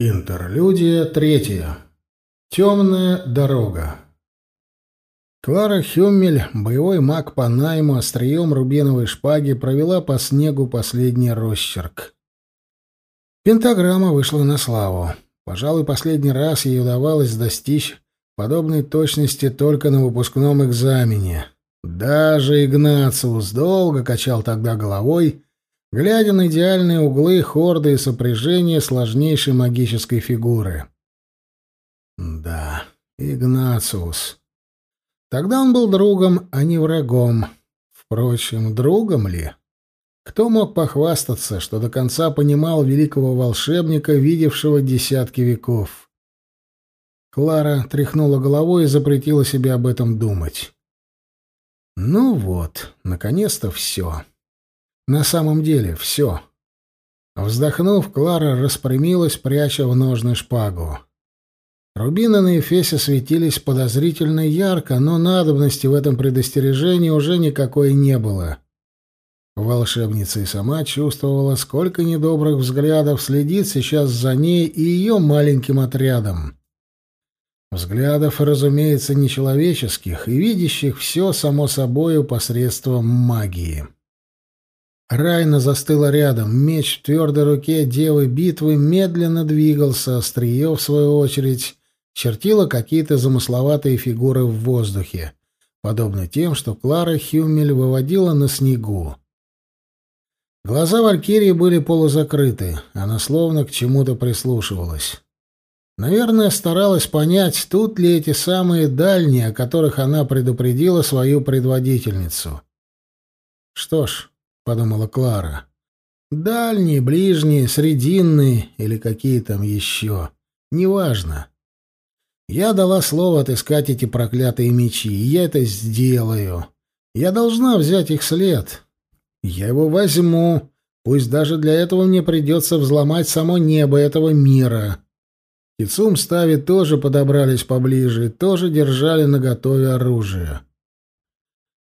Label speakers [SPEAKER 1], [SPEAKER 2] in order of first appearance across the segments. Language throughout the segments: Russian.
[SPEAKER 1] Интерлюдия третья. Темная дорога. Клара Хюммель, боевой маг по найму, острием рубиновой шпаги, провела по снегу последний росчерк. Пентаграмма вышла на славу. Пожалуй, последний раз ей удавалось достичь подобной точности только на выпускном экзамене. Даже Игнациус долго качал тогда головой, глядя на идеальные углы, хорды и сопряжения сложнейшей магической фигуры. Да, Игнациус. Тогда он был другом, а не врагом. Впрочем, другом ли? Кто мог похвастаться, что до конца понимал великого волшебника, видевшего десятки веков? Клара тряхнула головой и запретила себе об этом думать. Ну вот, наконец-то все. На самом деле все. Вздохнув, Клара распрямилась, пряча в ножны шпагу. Рубины на эфесе светились подозрительно ярко, но надобности в этом предостережении уже никакой не было. Волшебница и сама чувствовала, сколько недобрых взглядов следит сейчас за ней и ее маленьким отрядом. Взглядов, разумеется, нечеловеческих и видящих все само собою посредством магии. Райна застыла рядом. Меч в твердой руке девы битвы медленно двигался, острие, в свою очередь, чертило какие-то замысловатые фигуры в воздухе, подобно тем, что Клара Хюмель выводила на снегу. Глаза Валькирии были полузакрыты, она словно к чему-то прислушивалась. Наверное, старалась понять, тут ли эти самые дальние, о которых она предупредила свою предводительницу. Что ж, подумала Клара. Дальние, ближние, срединные или какие там еще. Неважно. Я дала слово отыскать эти проклятые мечи, и я это сделаю. Я должна взять их след. Я его возьму. Пусть даже для этого мне придется взломать само небо этого мира. Кицум стави тоже подобрались поближе, тоже держали наготове оружие.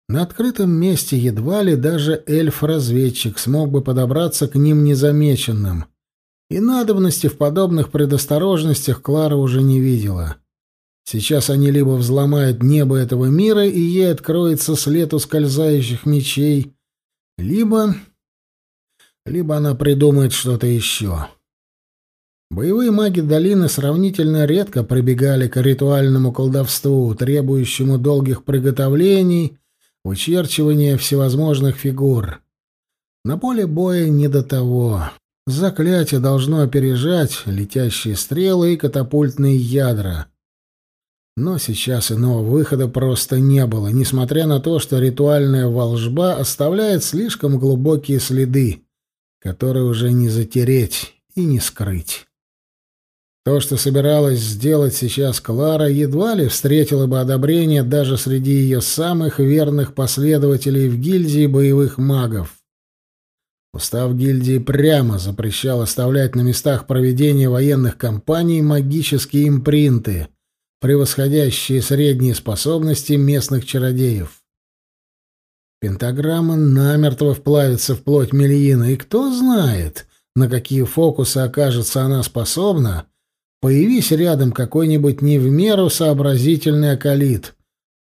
[SPEAKER 1] На открытом месте едва ли даже эльф-разведчик смог бы подобраться к ним незамеченным. И надобности в подобных предосторожностях Клара уже не видела. Сейчас они либо взломают небо этого мира, и ей откроется след ускользающих мечей, либо... либо она придумает что-то еще. Боевые маги долины сравнительно редко прибегали к ритуальному колдовству, требующему долгих приготовлений Учерчивание всевозможных фигур. На поле боя не до того. Заклятие должно опережать летящие стрелы и катапультные ядра. Но сейчас иного выхода просто не было, несмотря на то, что ритуальная волжба оставляет слишком глубокие следы, которые уже не затереть и не скрыть. То, что собиралась сделать сейчас Клара, едва ли встретило бы одобрение даже среди ее самых верных последователей в гильдии боевых магов. Устав гильдии прямо запрещал оставлять на местах проведения военных кампаний магические импринты, превосходящие средние способности местных чародеев. Пентаграмма намертво вплавится в плоть Мельина, и кто знает, на какие фокусы окажется она способна, Появись рядом какой-нибудь не в меру сообразительный околит,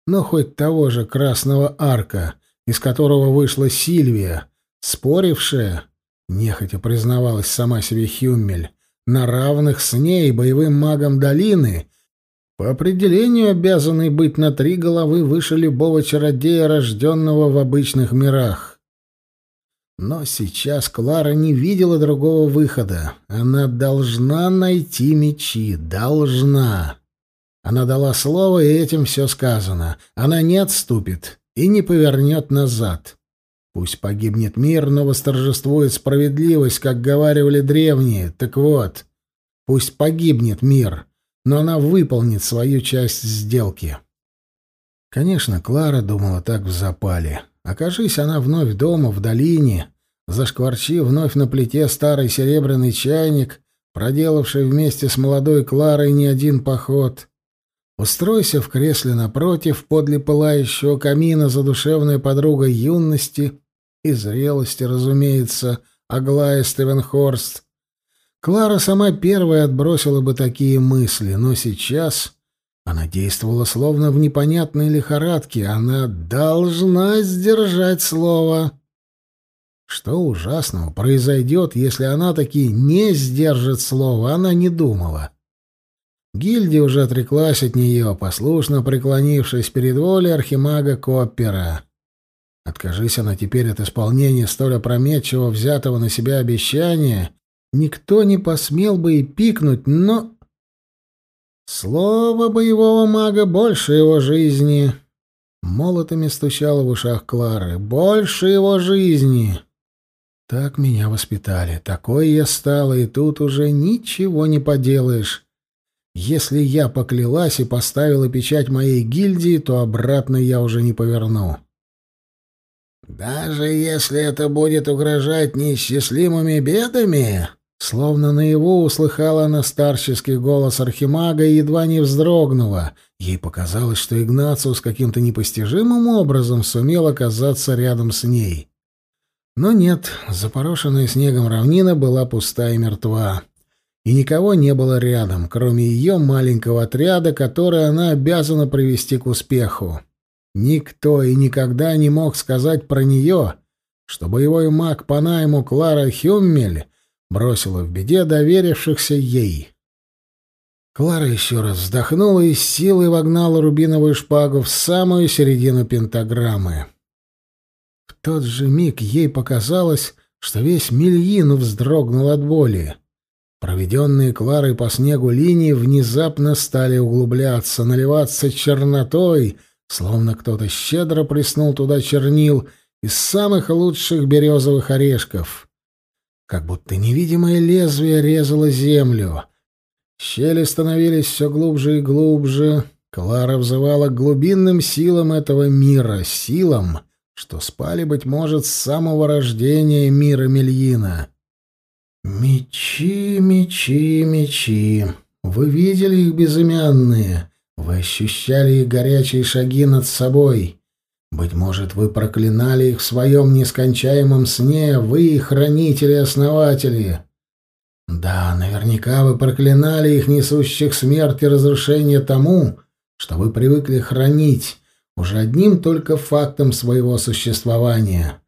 [SPEAKER 1] но хоть того же красного арка, из которого вышла Сильвия, спорившая, нехотя признавалась сама себе Хюммель, на равных с ней боевым магом долины, по определению обязанный быть на три головы выше любого чародея, рожденного в обычных мирах. Но сейчас Клара не видела другого выхода. Она должна найти мечи. Должна. Она дала слово, и этим все сказано. Она не отступит и не повернет назад. Пусть погибнет мир, но восторжествует справедливость, как говаривали древние. Так вот, пусть погибнет мир, но она выполнит свою часть сделки. Конечно, Клара думала так в запале. Окажись она вновь дома, в долине, зашкварчи вновь на плите старый серебряный чайник, проделавший вместе с молодой Кларой не один поход. Устройся в кресле напротив, подле пылающего камина, задушевная подруга юности и зрелости, разумеется, Аглая Стевенхорст. Клара сама первая отбросила бы такие мысли, но сейчас она действовала словно в непонятной лихорадке. Она должна сдержать слово. Что ужасного произойдет, если она таки не сдержит слово, она не думала. Гильдия уже отреклась от нее, послушно преклонившись перед волей архимага Коппера. Откажись она теперь от исполнения столь опрометчиво взятого на себя обещания, никто не посмел бы и пикнуть, но... Слово боевого мага больше его жизни. Молотами стучало в ушах Клары. Больше его жизни. Так меня воспитали. Такой я стала, и тут уже ничего не поделаешь. Если я поклялась и поставила печать моей гильдии, то обратно я уже не поверну. «Даже если это будет угрожать неисчислимыми бедами?» Словно на его услыхала она старческий голос архимага и едва не вздрогнула. Ей показалось, что Игнациус каким-то непостижимым образом сумел оказаться рядом с ней. Но нет, запорошенная снегом равнина была пуста и мертва и никого не было рядом, кроме ее маленького отряда, который она обязана привести к успеху. Никто и никогда не мог сказать про нее, что боевой маг по найму Клара Хюммель бросила в беде доверившихся ей. Клара еще раз вздохнула и с силой вогнала рубиновую шпагу в самую середину пентаграммы. В тот же миг ей показалось, что весь Мельин вздрогнул от боли. Проведенные Кларой по снегу линии внезапно стали углубляться, наливаться чернотой, словно кто-то щедро приснул туда чернил из самых лучших березовых орешков. Как будто невидимое лезвие резало землю. Щели становились все глубже и глубже. Клара взывала к глубинным силам этого мира, силам, что спали, быть может, с самого рождения мира Мельина. Мечи, мечи, мечи. Вы видели их безымянные? Вы ощущали их горячие шаги над собой? Быть может, вы проклинали их в своем нескончаемом сне, вы, хранители-основатели? Да, наверняка вы проклинали их, несущих смерть и разрушение тому, что вы привыкли хранить, уже одним только фактом своего существования.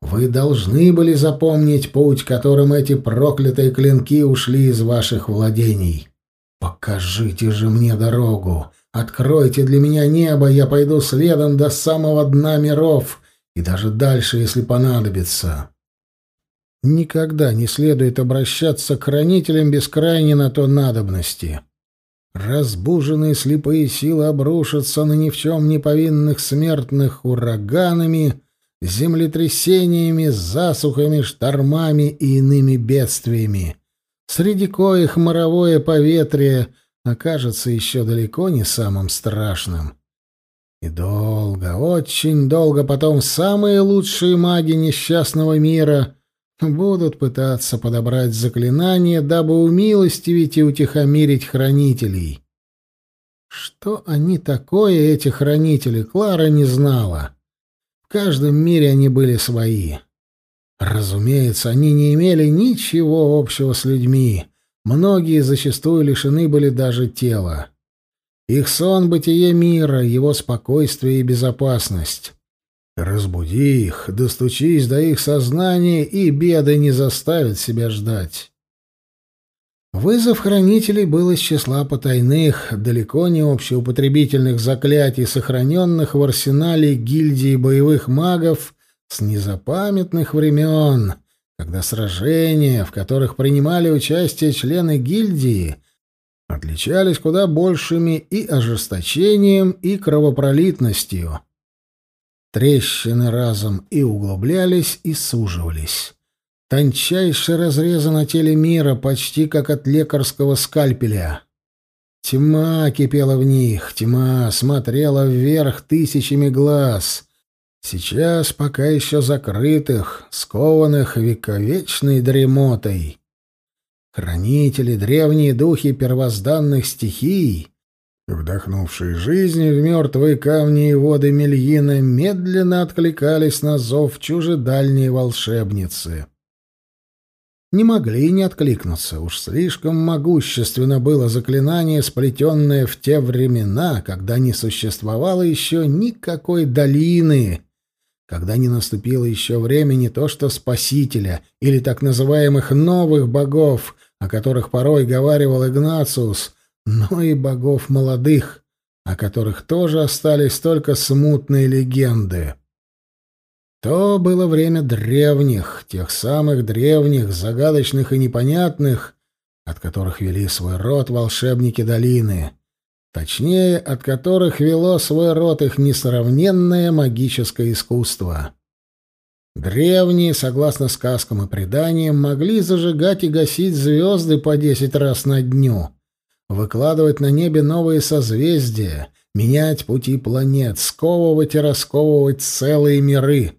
[SPEAKER 1] Вы должны были запомнить путь, которым эти проклятые клинки ушли из ваших владений. Покажите же мне дорогу. Откройте для меня небо, я пойду следом до самого дна миров и даже дальше, если понадобится. Никогда не следует обращаться к хранителям без крайней на то надобности. Разбуженные слепые силы обрушатся на ни в чем не повинных смертных ураганами — землетрясениями, засухами, штормами и иными бедствиями, среди коих моровое поветрие окажется еще далеко не самым страшным. И долго, очень долго потом самые лучшие маги несчастного мира будут пытаться подобрать заклинания, дабы умилостивить и утихомирить хранителей. Что они такое, эти хранители, Клара не знала. В каждом мире они были свои. Разумеется, они не имели ничего общего с людьми. Многие зачастую лишены были даже тела. Их сон — бытие мира, его спокойствие и безопасность. Разбуди их, достучись до их сознания, и беды не заставят себя ждать. Вызов хранителей был из числа потайных, далеко не общеупотребительных заклятий, сохраненных в арсенале гильдии боевых магов с незапамятных времен, когда сражения, в которых принимали участие члены гильдии, отличались куда большими и ожесточением, и кровопролитностью. Трещины разом и углублялись, и суживались. Тончайшие разрезы на теле мира, почти как от лекарского скальпеля. Тьма кипела в них, тьма смотрела вверх тысячами глаз. Сейчас пока еще закрытых, скованных вековечной дремотой. Хранители, древние духи первозданных стихий, вдохнувшие жизнь в мертвые камни и воды Мельина, медленно откликались на зов чужедальней волшебницы. не могли не откликнуться. Уж слишком могущественно было заклинание, сплетенное в те времена, когда не существовало еще никакой долины, когда не наступило еще время не то что Спасителя или так называемых новых богов, о которых порой говаривал Игнациус, но и богов молодых, о которых тоже остались только смутные легенды. То было время древних, тех самых древних, загадочных и непонятных, от которых вели свой род волшебники долины. Точнее, от которых вело свой род их несравненное магическое искусство. Древние, согласно сказкам и преданиям, могли зажигать и гасить звезды по десять раз на дню, выкладывать на небе новые созвездия, менять пути планет, сковывать и расковывать целые миры.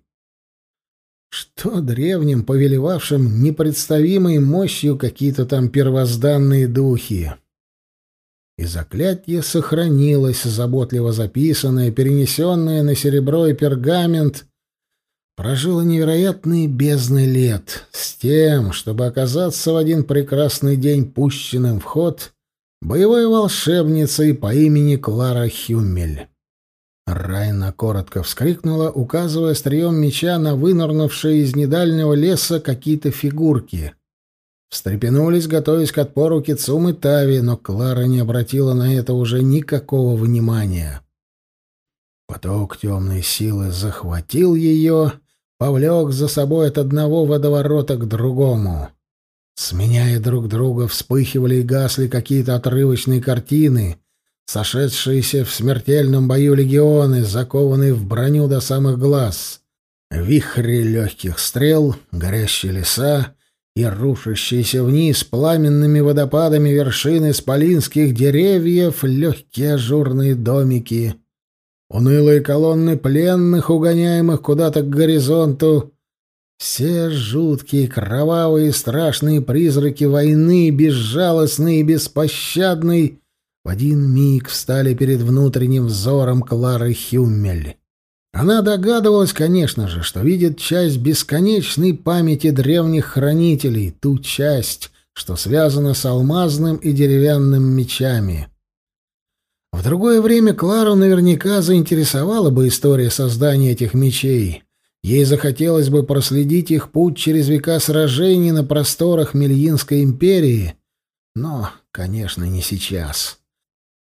[SPEAKER 1] Что древним, повелевавшим непредставимой мощью какие-то там первозданные духи? И заклятие сохранилось, заботливо записанное, перенесенное на серебро и пергамент, прожило невероятные бездны лет с тем, чтобы оказаться в один прекрасный день пущенным в ход боевой волшебницей по имени Клара Хюмель. Райна коротко вскрикнула, указывая острием меча на вынырнувшие из недальнего леса какие-то фигурки. Встрепенулись, готовясь к отпору Кицум Тави, но Клара не обратила на это уже никакого внимания. Поток темной силы захватил ее, повлек за собой от одного водоворота к другому. Сменяя друг друга, вспыхивали и гасли какие-то отрывочные картины — сошедшиеся в смертельном бою легионы, закованные в броню до самых глаз, вихри легких стрел, горящие леса и рушащиеся вниз пламенными водопадами вершины спалинских деревьев легкие ажурные домики, унылые колонны пленных, угоняемых куда-то к горизонту, все жуткие, кровавые, страшные призраки войны, безжалостные и беспощадные, в один миг встали перед внутренним взором Клары Хюммель. Она догадывалась, конечно же, что видит часть бесконечной памяти древних хранителей, ту часть, что связана с алмазным и деревянным мечами. В другое время Клару наверняка заинтересовала бы история создания этих мечей. Ей захотелось бы проследить их путь через века сражений на просторах Мельинской империи, но, конечно, не сейчас.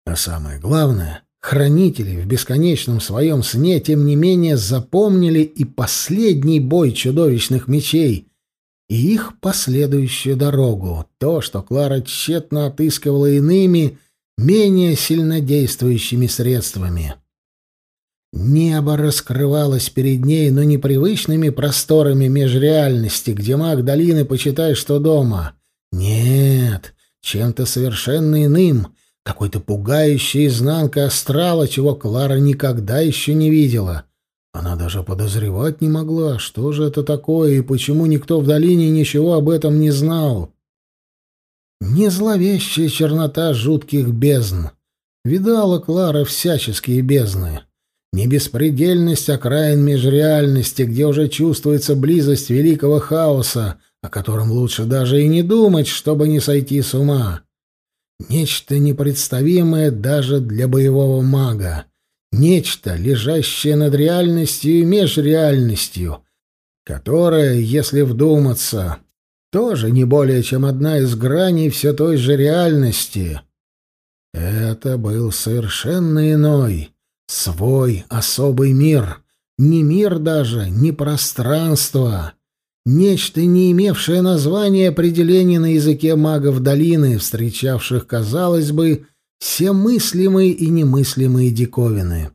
[SPEAKER 1] А самое главное, хранители в бесконечном своем сне, тем не менее, запомнили и последний бой чудовищных мечей, и их последующую дорогу, то, что Клара тщетно отыскивала иными, менее сильнодействующими средствами. Небо раскрывалось перед ней, но непривычными просторами межреальности, где маг долины почитай, что дома. Нет, чем-то совершенно иным — какой-то пугающей изнанка астрала, чего Клара никогда еще не видела. Она даже подозревать не могла, что же это такое и почему никто в долине ничего об этом не знал. Не зловещая чернота жутких бездн. Видала Клара всяческие бездны. Не беспредельность окраин межреальности, где уже чувствуется близость великого хаоса, о котором лучше даже и не думать, чтобы не сойти с ума. Нечто непредставимое даже для боевого мага. Нечто, лежащее над реальностью и межреальностью, которое, если вдуматься, тоже не более чем одна из граней все той же реальности. Это был совершенно иной, свой особый мир. Не мир даже, не пространство. Нечто, не имевшее названия определения на языке магов долины, встречавших, казалось бы, все мыслимые и немыслимые диковины.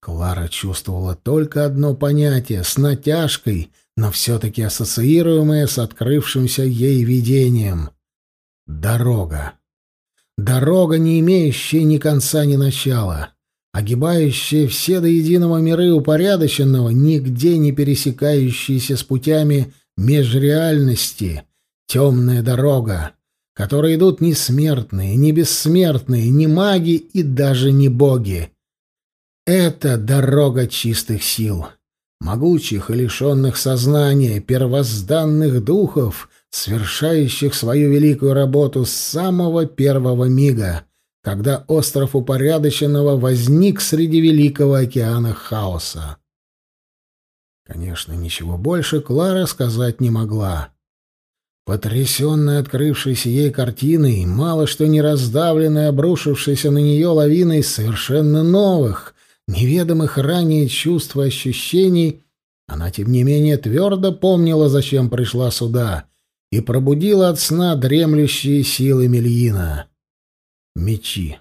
[SPEAKER 1] Клара чувствовала только одно понятие, с натяжкой, но все-таки ассоциируемое с открывшимся ей видением. Дорога. Дорога, не имеющая ни конца, ни начала огибающая все до единого миры упорядоченного, нигде не пересекающиеся с путями межреальности, темная дорога, которой идут не смертные, не бессмертные, не маги и даже не боги. Это дорога чистых сил, могучих и лишенных сознания, первозданных духов, свершающих свою великую работу с самого первого мига, когда остров упорядоченного возник среди великого океана хаоса. Конечно, ничего больше Клара сказать не могла. Потрясенная открывшейся ей картиной, мало что не раздавленная, обрушившейся на нее лавиной совершенно новых, неведомых ранее чувств и ощущений, она, тем не менее, твердо помнила, зачем пришла сюда, и пробудила от сна дремлющие силы Мельина. Мечи.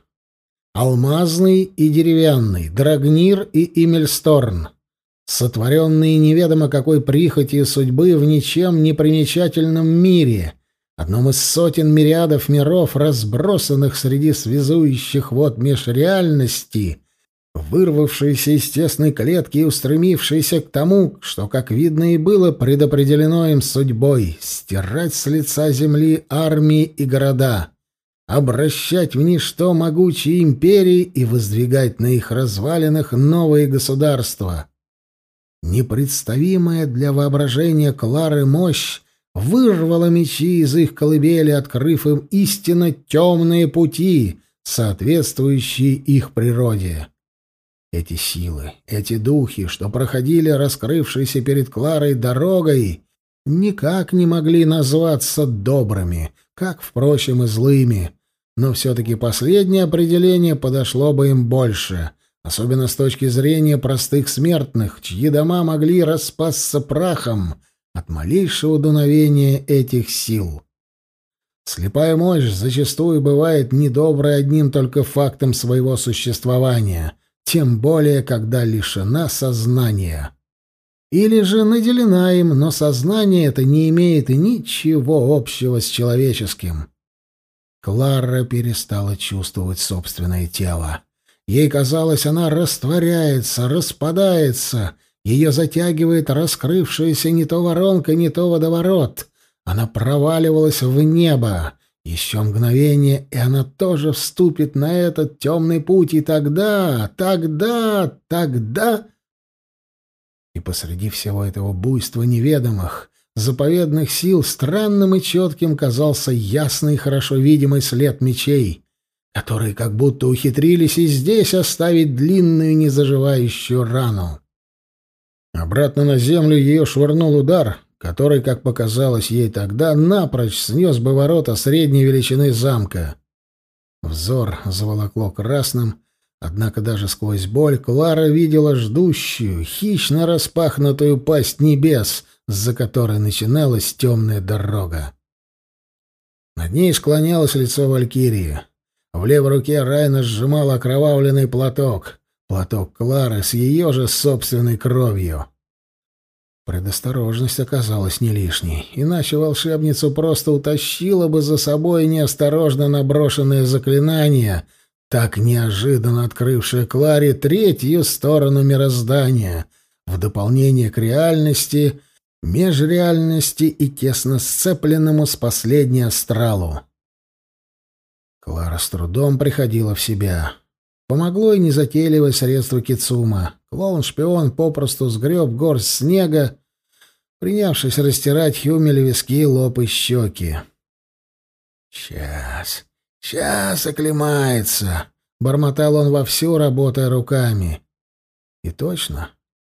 [SPEAKER 1] Алмазный и деревянный, Драгнир и Имельсторн — сотворенные неведомо какой прихотью судьбы в ничем не примечательном мире, одном из сотен мириадов миров, разбросанных среди связующих вод межреальности, вырвавшиеся из тесной клетки и устремившиеся к тому, что, как видно и было, предопределено им судьбой — стирать с лица земли армии и города — обращать в ничто могучие империи и воздвигать на их развалинах новые государства. Непредставимая для воображения Клары мощь вырвала мечи из их колыбели, открыв им истинно темные пути, соответствующие их природе. Эти силы, эти духи, что проходили раскрывшейся перед Кларой дорогой, никак не могли назваться добрыми, как, впрочем, и злыми, но все-таки последнее определение подошло бы им больше — особенно с точки зрения простых смертных, чьи дома могли распасться прахом от малейшего дуновения этих сил. Слепая мощь зачастую бывает недоброй одним только фактом своего существования, тем более, когда лишена сознания. Или же наделена им, но сознание это не имеет ничего общего с человеческим. Клара перестала чувствовать собственное тело. Ей казалось, она растворяется, распадается, ее затягивает раскрывшаяся не то воронка, не то водоворот. Она проваливалась в небо. Еще мгновение, и она тоже вступит на этот темный путь, и тогда, тогда, тогда... И посреди всего этого буйства неведомых, заповедных сил, странным и четким казался ясный хорошо видимый след мечей которые как будто ухитрились и здесь оставить длинную незаживающую рану. Обратно на землю ее швырнул удар, который, как показалось ей тогда, напрочь снес бы ворота средней величины замка. Взор заволокло красным, однако даже сквозь боль Клара видела ждущую, хищно распахнутую пасть небес, за которой начиналась темная дорога. Над ней склонялось лицо Валькирии. В левой руке Райна сжимал окровавленный платок. Платок Клары с ее же собственной кровью. Предосторожность оказалась не лишней, иначе волшебницу просто утащила бы за собой неосторожно наброшенное заклинание, так неожиданно открывшее Кларе третью сторону мироздания, в дополнение к реальности, межреальности и тесно сцепленному с последней астралу. Клара с трудом приходила в себя. Помогло и незатейливое средство Кицума. Клоун-шпион попросту сгреб горсть снега, принявшись растирать Хюмель виски, лоб и щеки. «Сейчас, сейчас оклемается», — бормотал он вовсю, работая руками. И точно,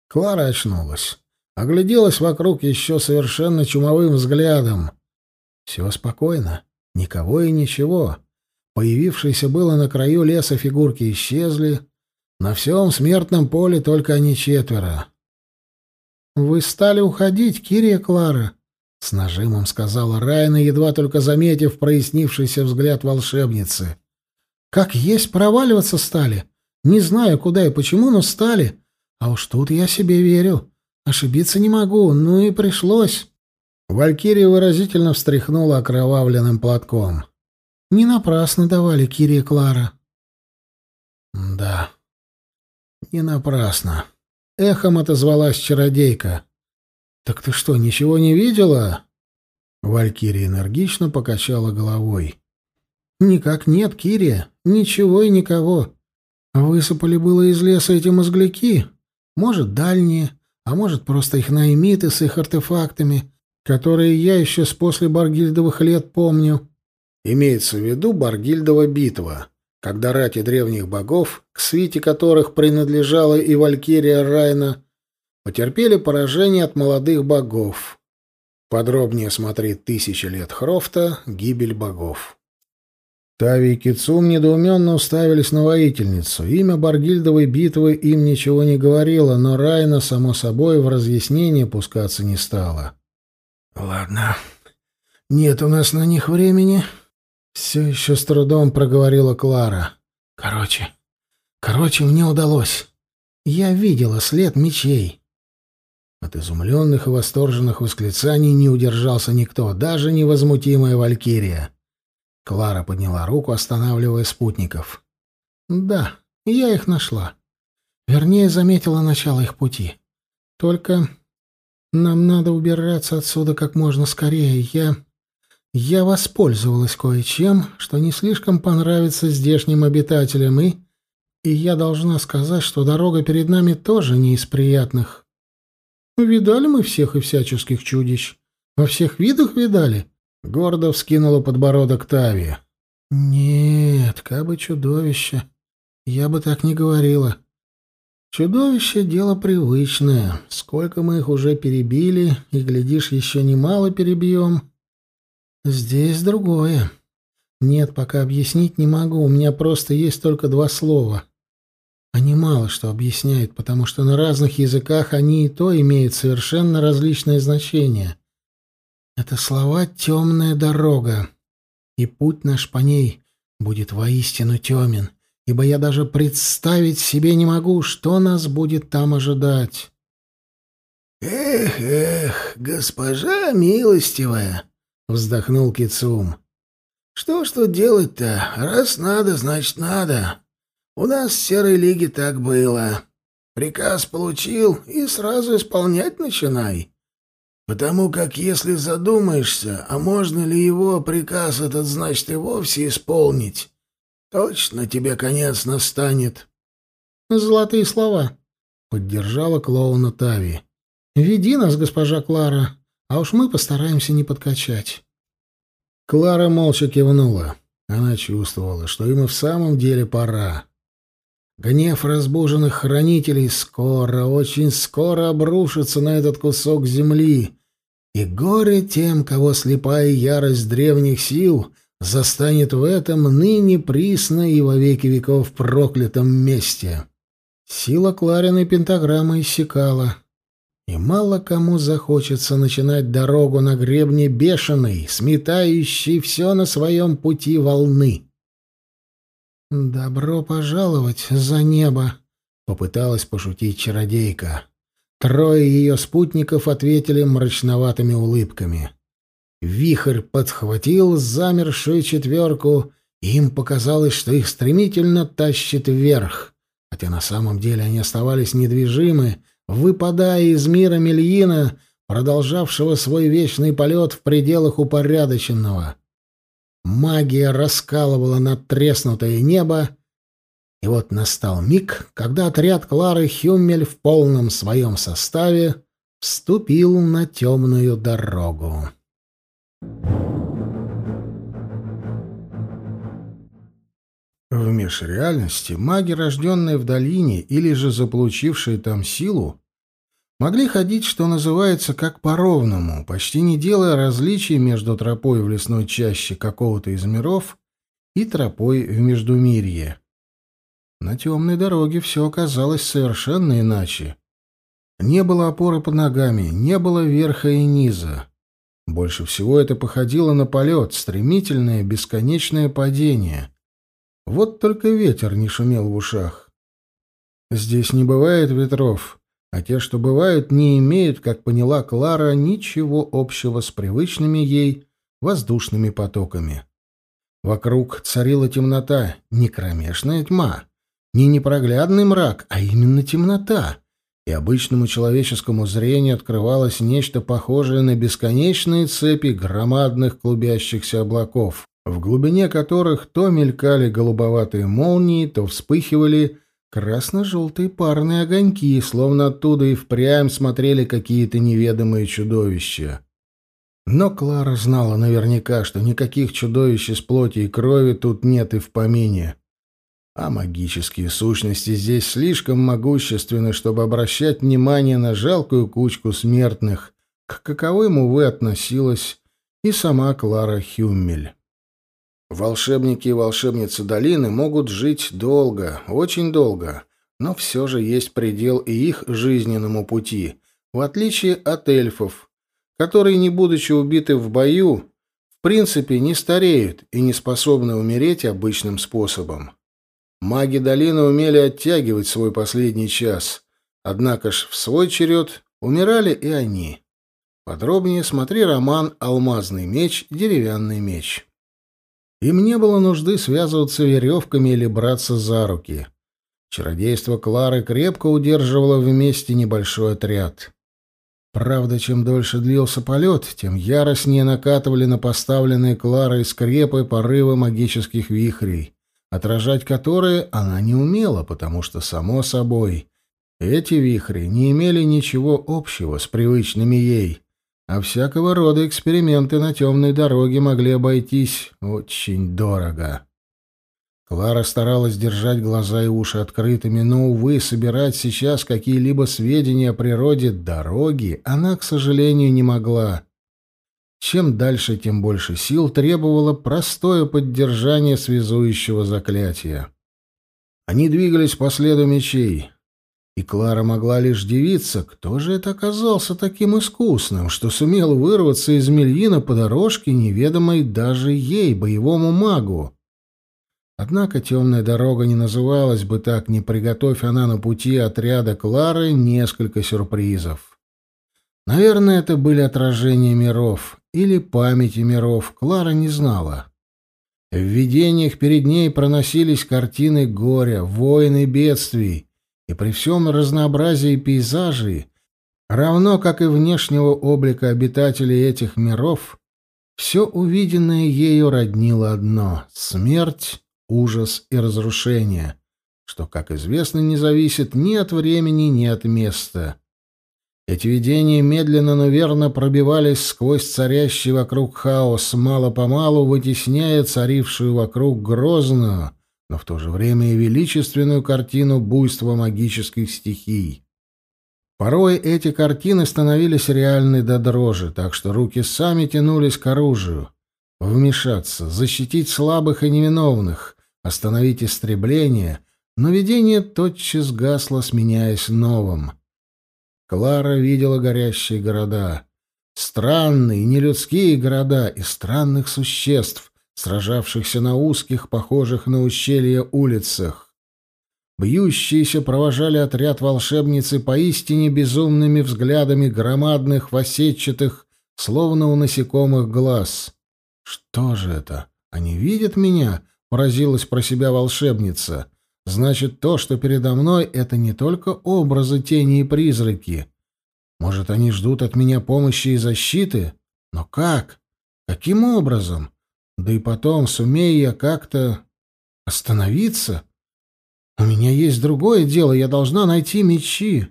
[SPEAKER 1] Клара очнулась. Огляделась вокруг еще совершенно чумовым взглядом. Все спокойно, никого и ничего. Появившиеся было на краю леса фигурки исчезли. На всем смертном поле только они четверо. «Вы стали уходить, Кирия Клара», — с нажимом сказала Райна, едва только заметив прояснившийся взгляд волшебницы. «Как есть проваливаться стали. Не знаю, куда и почему, но стали. А уж тут я себе верю. Ошибиться не могу, ну и пришлось». Валькирия выразительно встряхнула окровавленным платком. Не напрасно давали Кире Клара. Да, не напрасно. Эхом отозвалась чародейка. Так ты что, ничего не видела? Валькирия энергично покачала головой. Никак нет, Кирия, ничего и никого. Высыпали было из леса эти мозгляки. Может, дальние, а может, просто их наймиты с их артефактами. которые я еще с после Баргильдовых лет помню. Имеется в виду Баргильдова битва, когда рати древних богов, к свите которых принадлежала и Валькирия Райна, потерпели поражение от молодых богов. Подробнее смотри «Тысячи лет Хрофта. Гибель богов». Тави и Кицум недоуменно уставились на воительницу. Имя Баргильдовой битвы им ничего не говорило, но Райна, само собой, в разъяснение пускаться не стала. «Ладно, нет у нас на них времени», — все еще с трудом проговорила Клара. «Короче, короче, мне удалось. Я видела след мечей». От изумленных и восторженных восклицаний не удержался никто, даже невозмутимая Валькирия. Клара подняла руку, останавливая спутников. «Да, я их нашла. Вернее, заметила начало их пути. Только нам надо убираться отсюда как можно скорее. Я... Я воспользовалась кое-чем, что не слишком понравится здешним обитателям, и... И я должна сказать, что дорога перед нами тоже не из приятных. Видали мы всех и всяческих чудищ? Во всех видах видали?» Гордо вскинула подбородок Тави. «Нет, кабы чудовище. Я бы так не говорила. Чудовище — дело привычное. Сколько мы их уже перебили, и, глядишь, еще немало перебьем. Здесь другое. Нет, пока объяснить не могу, у меня просто есть только два слова. Они мало что объясняют, потому что на разных языках они и то имеют совершенно различное значение. Это слова «темная дорога», и путь наш по ней будет воистину темен, ибо я даже представить себе не могу, что нас будет там ожидать.
[SPEAKER 2] «Эх, эх, госпожа милостивая!» — вздохнул Кицум. «Что ж тут делать-то? Раз надо, значит надо. У нас в Серой Лиге так было. Приказ получил и сразу исполнять начинай. Потому как если задумаешься, а можно ли его приказ этот, значит, и вовсе исполнить, точно тебе конец настанет.
[SPEAKER 1] Золотые слова, поддержала клоуна Тави. Веди нас, госпожа Клара, а уж мы постараемся не подкачать. Клара молча кивнула. Она чувствовала, что им и в самом деле пора. Гнев разбуженных хранителей скоро, очень скоро обрушится на этот кусок земли, и горе тем, кого слепая ярость древних сил застанет в этом ныне присно и во веки веков проклятом месте. Сила Клариной пентаграммы иссякала, и мало кому захочется начинать дорогу на гребне бешеной, сметающей все на своем пути волны. «Добро пожаловать за небо!» — попыталась пошутить чародейка. Трое ее спутников ответили мрачноватыми улыбками. Вихрь подхватил замершую четверку, и им показалось, что их стремительно тащит вверх, хотя на самом деле они оставались недвижимы, выпадая из мира Мельина, продолжавшего свой вечный полет в пределах упорядоченного. Магия раскалывала надтреснутое небо, и вот настал миг, когда отряд Клары Хюммель в полном своем составе вступил на темную дорогу. В межреальности маги, рожденные в долине или же заполучившие там силу, могли ходить, что называется, как по-ровному, почти не делая различий между тропой в лесной чаще какого-то из миров и тропой в Междумирье. На темной дороге все оказалось совершенно иначе. Не было опоры под ногами, не было верха и низа. Больше всего это походило на полет, стремительное, бесконечное падение. Вот только ветер не шумел в ушах. Здесь не бывает ветров, а те, что бывают, не имеют, как поняла Клара, ничего общего с привычными ей воздушными потоками. Вокруг царила темнота, не кромешная тьма, не непроглядный мрак, а именно темнота, и обычному человеческому зрению открывалось нечто похожее на бесконечные цепи громадных клубящихся облаков, в глубине которых то мелькали голубоватые молнии, то вспыхивали красно-желтые парные огоньки, словно оттуда и впрямь смотрели какие-то неведомые чудовища. Но Клара знала наверняка, что никаких чудовищ из плоти и крови тут нет и в помине. А магические сущности здесь слишком могущественны, чтобы обращать внимание на жалкую кучку смертных, к каковым, увы, относилась и сама Клара Хюммель. Волшебники и волшебницы долины могут жить долго, очень долго, но все же есть предел и их жизненному пути, в отличие от эльфов, которые, не будучи убиты в бою, в принципе не стареют и не способны умереть обычным способом. Маги долины умели оттягивать свой последний час, однако ж в свой черед умирали и они. Подробнее смотри роман «Алмазный меч. Деревянный меч». Им не было нужды связываться веревками или браться за руки. Чародейство Клары крепко удерживало вместе небольшой отряд. Правда, чем дольше длился полет, тем яростнее накатывали на поставленные Кларой скрепы порывы магических вихрей, отражать которые она не умела, потому что, само собой, эти вихри не имели ничего общего с привычными ей — а всякого рода эксперименты на темной дороге могли обойтись очень дорого. Клара старалась держать глаза и уши открытыми, но, увы, собирать сейчас какие-либо сведения о природе дороги она, к сожалению, не могла. Чем дальше, тем больше сил требовало простое поддержание связующего заклятия. Они двигались по следу мечей. И Клара могла лишь дивиться, кто же это оказался таким искусным, что сумел вырваться из Мельина по дорожке, неведомой даже ей, боевому магу. Однако темная дорога не называлась бы так, не приготовь она на пути отряда Клары несколько сюрпризов. Наверное, это были отражения миров или памяти миров, Клара не знала. В видениях перед ней проносились картины горя, войн и бедствий, и при всем разнообразии пейзажей, равно как и внешнего облика обитателей этих миров, все увиденное ею роднило одно — смерть, ужас и разрушение, что, как известно, не зависит ни от времени, ни от места. Эти видения медленно, но верно пробивались сквозь царящий вокруг хаос, мало-помалу вытесняя царившую вокруг грозную, но в то же время и величественную картину буйства магических стихий. Порой эти картины становились реальны до дрожи, так что руки сами тянулись к оружию. Вмешаться, защитить слабых и невиновных, остановить истребление, но видение тотчас гасло, сменяясь новым. Клара видела горящие города. Странные, нелюдские города и странных существ, сражавшихся на узких, похожих на ущелья улицах. Бьющиеся провожали отряд волшебницы поистине безумными взглядами громадных, восетчатых, словно у насекомых глаз. «Что же это? Они видят меня?» — поразилась про себя волшебница. «Значит, то, что передо мной, — это не только образы, тени и призраки. Может, они ждут от меня помощи и защиты? Но как? Каким образом?» Да и потом, сумею я как-то остановиться? У меня есть другое дело, я должна найти мечи.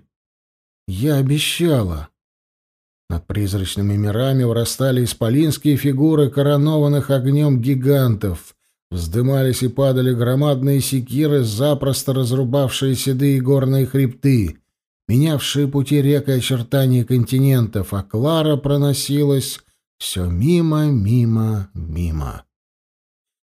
[SPEAKER 1] Я обещала. Над призрачными мирами вырастали исполинские фигуры коронованных огнем гигантов. Вздымались и падали громадные секиры, запросто разрубавшие седые горные хребты, менявшие пути рек и очертания континентов, а Клара проносилась все мимо, мимо, мимо.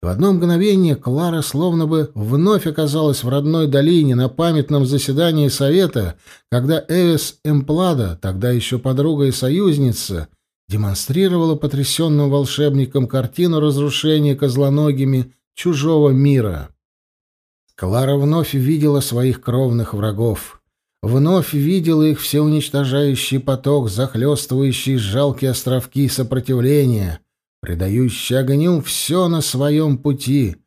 [SPEAKER 1] В одно мгновение Клара словно бы вновь оказалась в родной долине на памятном заседании совета, когда Эвис Эмплада, тогда еще подруга и союзница, демонстрировала потрясенным волшебникам картину разрушения козлоногими чужого мира. Клара вновь видела своих кровных врагов вновь видела их всеуничтожающий поток, захлестывающий жалкие островки сопротивления, предающий огню все на своем пути.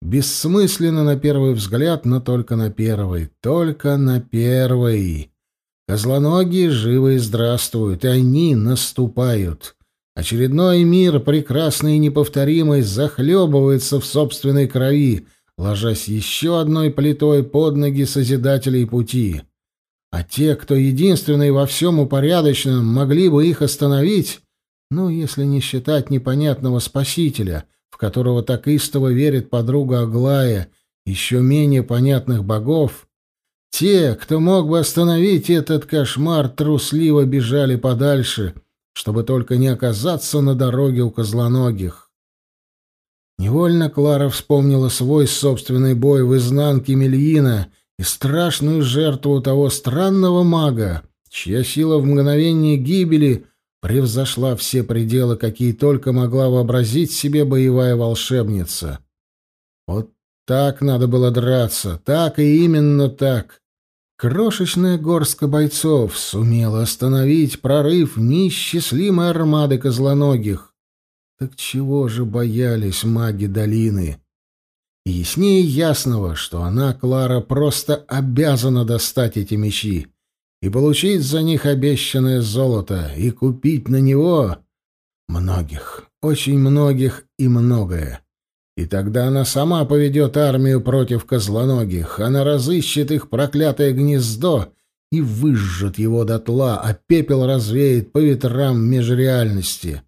[SPEAKER 1] Бессмысленно на первый взгляд, но только на первый, только на первый. Козлоногие живы и здравствуют, и они наступают. Очередной мир, прекрасный и неповторимый, захлебывается в собственной крови, ложась еще одной плитой под ноги Созидателей пути. А те, кто единственные во всем упорядоченном могли бы их остановить, Ну, если не считать непонятного спасителя, в которого так истово верит подруга Аглая, еще менее понятных богов, те, кто мог бы остановить этот кошмар, трусливо бежали подальше, чтобы только не оказаться на дороге у козлоногих. Невольно Клара вспомнила свой собственный бой в изнанке Мельина и страшную жертву того странного мага, чья сила в мгновение гибели превзошла все пределы, какие только могла вообразить себе боевая волшебница. Вот так надо было драться, так и именно так. Крошечная горстка бойцов сумела остановить прорыв неисчислимой армады козлоногих. Так чего же боялись маги долины? И яснее ясного, что она, Клара, просто обязана достать эти мечи и получить за них обещанное золото, и купить на него многих, очень многих и многое. И тогда она сама поведет армию против козлоногих, она разыщет их проклятое гнездо и выжжет его дотла, а пепел развеет по ветрам межреальности.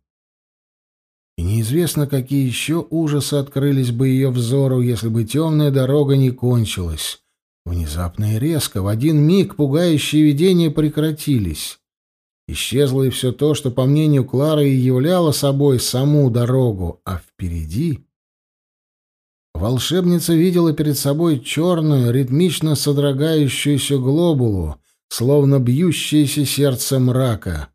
[SPEAKER 1] И неизвестно, какие еще ужасы открылись бы ее взору, если бы темная дорога не кончилась, Внезапно и резко, в один миг пугающие видения прекратились. Исчезло и все то, что, по мнению Клары, и являло собой саму дорогу, а впереди... Волшебница видела перед собой черную, ритмично содрогающуюся глобулу, словно бьющееся сердце мрака.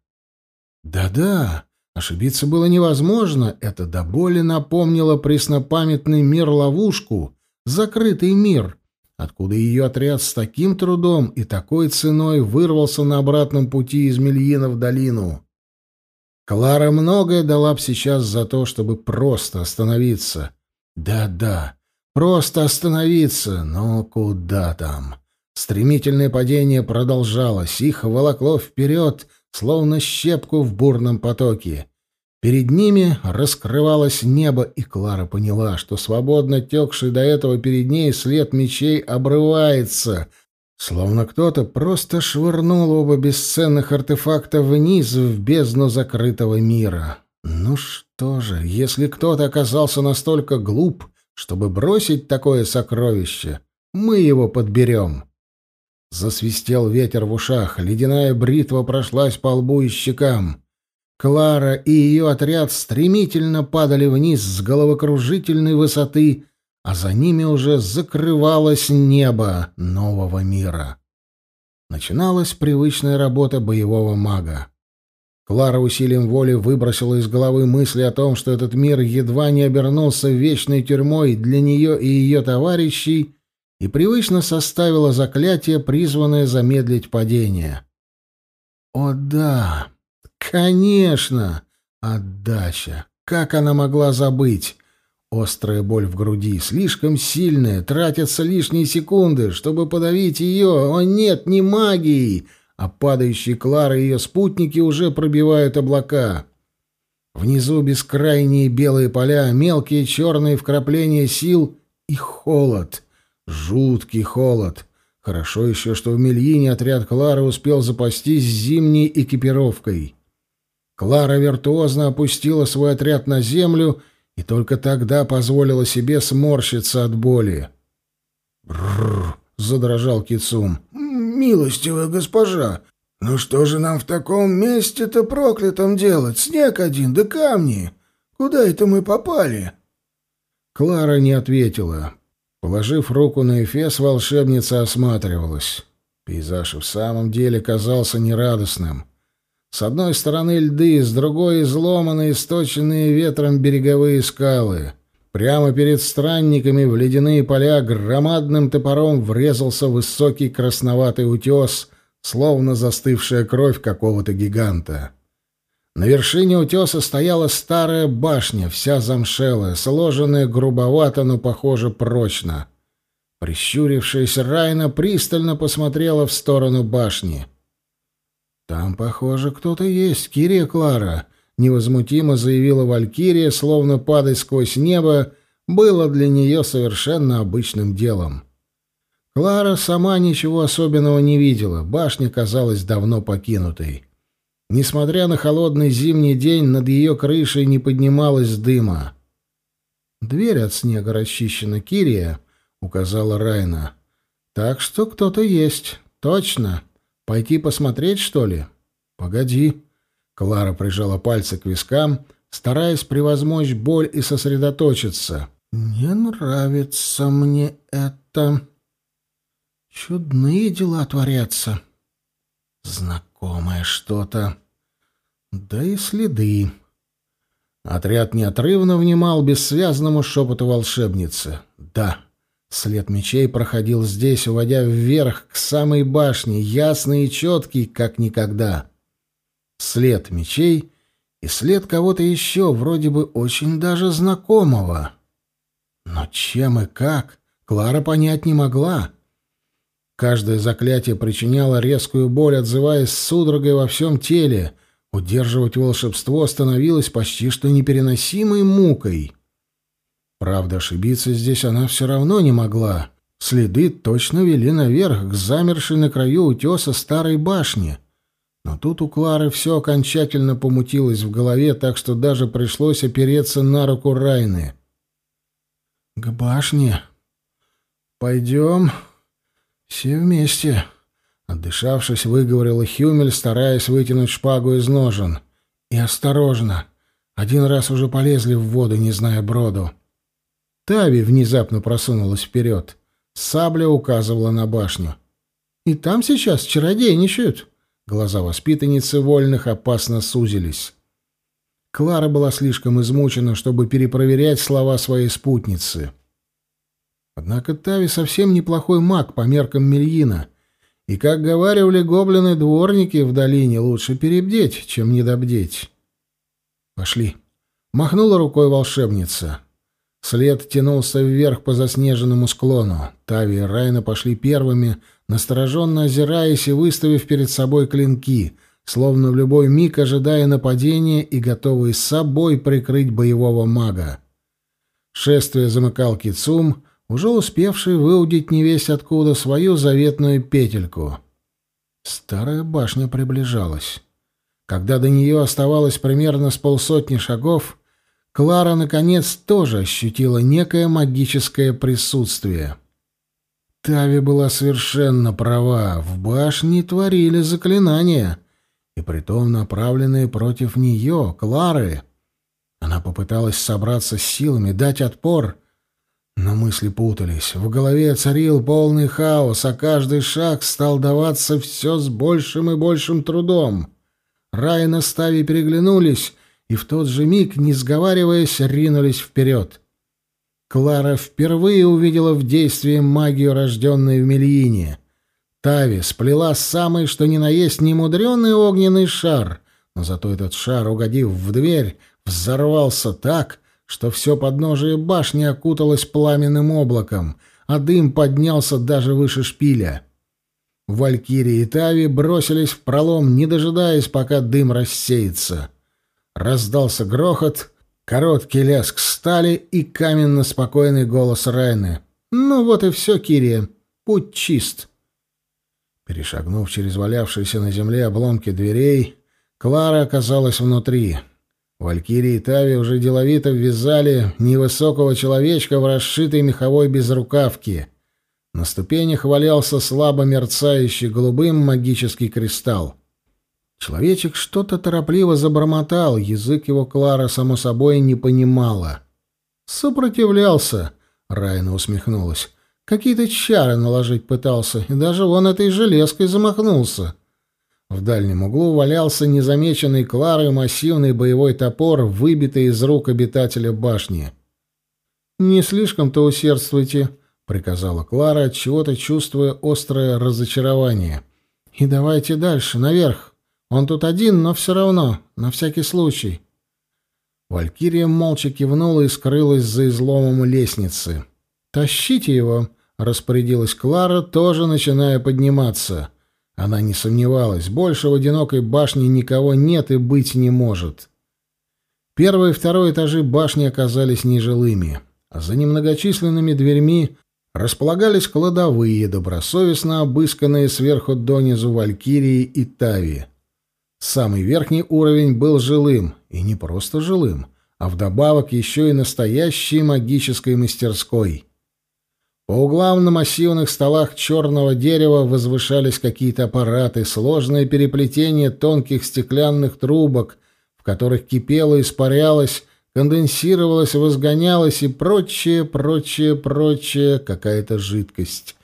[SPEAKER 1] Да-да, ошибиться было невозможно, это до боли напомнило преснопамятный мир-ловушку, закрытый мир — откуда ее отряд с таким трудом и такой ценой вырвался на обратном пути из Мельина в долину. Клара многое дала б сейчас за то, чтобы просто остановиться. Да-да, просто остановиться, но куда там? Стремительное падение продолжалось, их волокло вперед, словно щепку в бурном потоке. Перед ними раскрывалось небо, и Клара поняла, что свободно текший до этого перед ней след мечей обрывается, словно кто-то просто швырнул оба бесценных артефакта вниз в бездну закрытого мира. Ну что же, если кто-то оказался настолько глуп, чтобы бросить такое сокровище, мы его подберем. Засвистел ветер в ушах, ледяная бритва прошлась по лбу и щекам — Клара и ее отряд стремительно падали вниз с головокружительной высоты, а за ними уже закрывалось небо нового мира. Начиналась привычная работа боевого мага. Клара усилием воли выбросила из головы мысли о том, что этот мир едва не обернулся вечной тюрьмой для нее и ее товарищей, и привычно составила заклятие, призванное замедлить падение. «О да!» Конечно! Отдача! Как она могла забыть? Острая боль в груди, слишком сильная, тратятся лишние секунды, чтобы подавить ее. О нет, не магией! А падающие Клары и ее спутники уже пробивают облака. Внизу бескрайние белые поля, мелкие черные вкрапления сил и холод. Жуткий холод. Хорошо еще, что в Мельине отряд Клары успел запастись зимней экипировкой. Клара виртуозно опустила свой отряд на землю и только тогда позволила себе сморщиться от боли.
[SPEAKER 2] «Брррр!» — задрожал Кицум. «Милостивая госпожа, ну что же нам в таком месте-то проклятом делать? Снег один да камни! Куда это мы попали?»
[SPEAKER 1] Клара не ответила. Положив руку на эфес, волшебница осматривалась. Пейзаж в самом деле казался нерадостным. С одной стороны льды, с другой — изломанные, источенные ветром береговые скалы. Прямо перед странниками в ледяные поля громадным топором врезался высокий красноватый утес, словно застывшая кровь какого-то гиганта. На вершине утеса стояла старая башня, вся замшелая, сложенная грубовато, но, похоже, прочно. Прищурившаяся Райна пристально посмотрела в сторону башни — «Там, похоже, кто-то есть, Кирия Клара», — невозмутимо заявила Валькирия, словно падать сквозь небо было для нее совершенно обычным делом. Клара сама ничего особенного не видела, башня казалась давно покинутой. Несмотря на холодный зимний день, над ее крышей не поднималось дыма. «Дверь от снега расчищена, Кирия», — указала Райна. «Так что кто-то есть. Точно. Пойти посмотреть, что ли?» «Погоди». Клара прижала пальцы к вискам, стараясь превозмочь боль и сосредоточиться. «Не нравится мне это. Чудные дела творятся. Знакомое что-то. Да и следы». Отряд неотрывно внимал бессвязному шепоту волшебницы. «Да». След мечей проходил здесь, уводя вверх к самой башне, ясный и четкий, как никогда. След мечей и след кого-то еще, вроде бы очень даже знакомого. Но чем и как, Клара понять не могла. Каждое заклятие причиняло резкую боль, отзываясь судорогой во всем теле. Удерживать волшебство становилось почти что непереносимой мукой. Правда, ошибиться здесь она все равно не могла. Следы точно вели наверх, к замершей на краю утеса старой башни. Но тут у Клары все окончательно помутилось в голове, так что даже пришлось опереться на руку Райны. «К башне. Пойдем все вместе», — отдышавшись, выговорила Хюмель, стараясь вытянуть шпагу из ножен. «И осторожно. Один раз уже полезли в воду, не зная броду». Тави внезапно просунулась вперед. Сабля указывала на башню. «И там сейчас чародейничают». Глаза воспитанницы вольных опасно сузились. Клара была слишком измучена, чтобы перепроверять слова своей спутницы. Однако Тави совсем неплохой маг по меркам Мельина, и, как говаривали гоблины-дворники в долине, лучше перебдеть, чем недобдеть. «Пошли», — махнула рукой волшебница. След тянулся вверх по заснеженному склону. Тави и Райна пошли первыми, настороженно озираясь и выставив перед собой клинки, словно в любой миг ожидая нападения и готовые с собой прикрыть боевого мага. Шествие замыкал Кицум, уже успевший выудить невесть откуда свою заветную петельку. Старая башня приближалась. Когда до нее оставалось примерно с полсотни шагов, Клара, наконец, тоже ощутила некое магическое присутствие. Тави была совершенно права. В башне творили заклинания, и притом направленные против нее, Клары. Она попыталась собраться с силами, дать отпор, но мысли путались. В голове царил полный хаос, а каждый шаг стал даваться все с большим и большим трудом. Райна с Тави переглянулись — и в тот же миг, не сговариваясь, ринулись вперед. Клара впервые увидела в действии магию, рожденную в Мельине. Тави сплела самый, что ни на есть, немудренный огненный шар, но зато этот шар, угодив в дверь, взорвался так, что все подножие башни окуталось пламенным облаком, а дым поднялся даже выше шпиля. Валькирия и Тави бросились в пролом, не дожидаясь, пока дым рассеется. Раздался грохот, короткий лязг стали и каменно-спокойный голос Райны. «Ну вот и все, Кирия. Путь чист». Перешагнув через валявшиеся на земле обломки дверей, Клара оказалась внутри. Валькирии и Тави уже деловито ввязали невысокого человечка в расшитой меховой безрукавке. На ступенях валялся слабо мерцающий голубым магический кристалл. Человечек что-то торопливо забормотал, язык его Клара, само собой, не понимала. «Сопротивлялся», — Райна усмехнулась. «Какие-то чары наложить пытался, и даже вон этой железкой замахнулся». В дальнем углу валялся незамеченный Кларой массивный боевой топор, выбитый из рук обитателя башни. «Не слишком-то усердствуйте», — приказала Клара, чего-то чувствуя острое разочарование. «И давайте дальше, наверх». Он тут один, но все равно, на всякий случай. Валькирия молча кивнула и скрылась за изломом лестницы. «Тащите его!» — распорядилась Клара, тоже начиная подниматься. Она не сомневалась, больше в одинокой башне никого нет и быть не может. Первый и второй этажи башни оказались нежилыми, а за немногочисленными дверьми располагались кладовые, добросовестно обысканные сверху донизу Валькирии и Тави. Самый верхний уровень был жилым, и не просто жилым, а вдобавок еще и настоящей магической мастерской. По углам на массивных столах черного дерева возвышались какие-то аппараты, сложное переплетение тонких стеклянных трубок, в которых кипело, испарялось, конденсировалось, возгонялось и прочее, прочее, прочее, какая-то жидкость.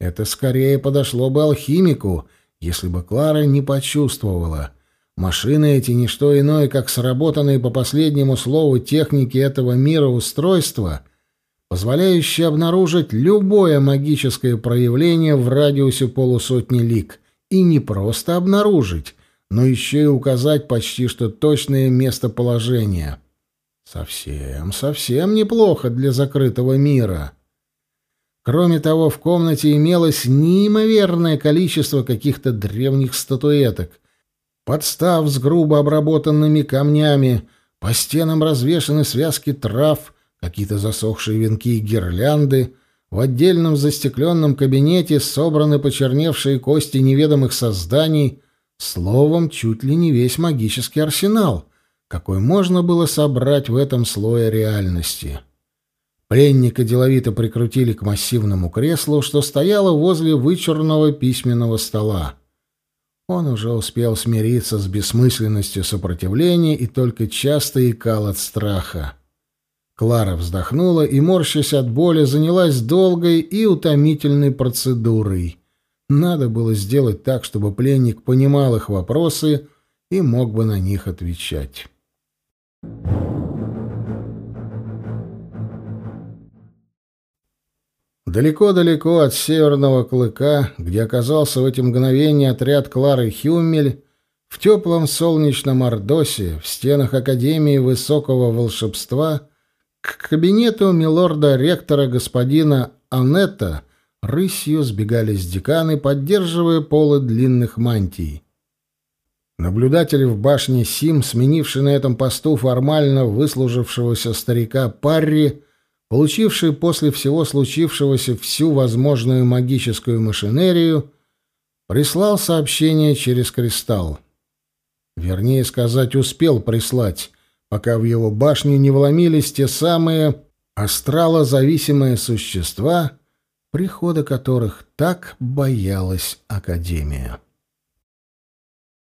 [SPEAKER 1] Это скорее подошло бы алхимику, если бы Клара не почувствовала. Машины эти — не что иное, как сработанные по последнему слову техники этого мира устройства — позволяющий обнаружить любое магическое проявление в радиусе полусотни лик. И не просто обнаружить, но еще и указать почти что точное местоположение. Совсем, совсем неплохо для закрытого мира. Кроме того, в комнате имелось неимоверное количество каких-то древних статуэток, подстав с грубо обработанными камнями, по стенам развешаны связки трав — какие-то засохшие венки и гирлянды, в отдельном застекленном кабинете собраны почерневшие кости неведомых созданий, словом, чуть ли не весь магический арсенал, какой можно было собрать в этом слое реальности. Пленника деловито прикрутили к массивному креслу, что стояло возле вычурного письменного стола. Он уже успел смириться с бессмысленностью сопротивления и только часто икал от страха. Клара вздохнула и, морщась от боли, занялась долгой и утомительной процедурой. Надо было сделать так, чтобы пленник понимал их вопросы и мог бы на них отвечать. Далеко-далеко от северного клыка, где оказался в эти мгновения отряд Клары Хюмель, в теплом солнечном Ордосе, в стенах Академии Высокого Волшебства — к кабинету милорда-ректора господина Анетта рысью сбегались деканы, поддерживая полы длинных мантий. Наблюдатель в башне Сим, сменивший на этом посту формально выслужившегося старика Парри, получивший после всего случившегося всю возможную магическую машинерию, прислал сообщение через кристалл. Вернее сказать, успел прислать, пока в его башню не вломились те самые астралозависимые существа, прихода которых так боялась Академия.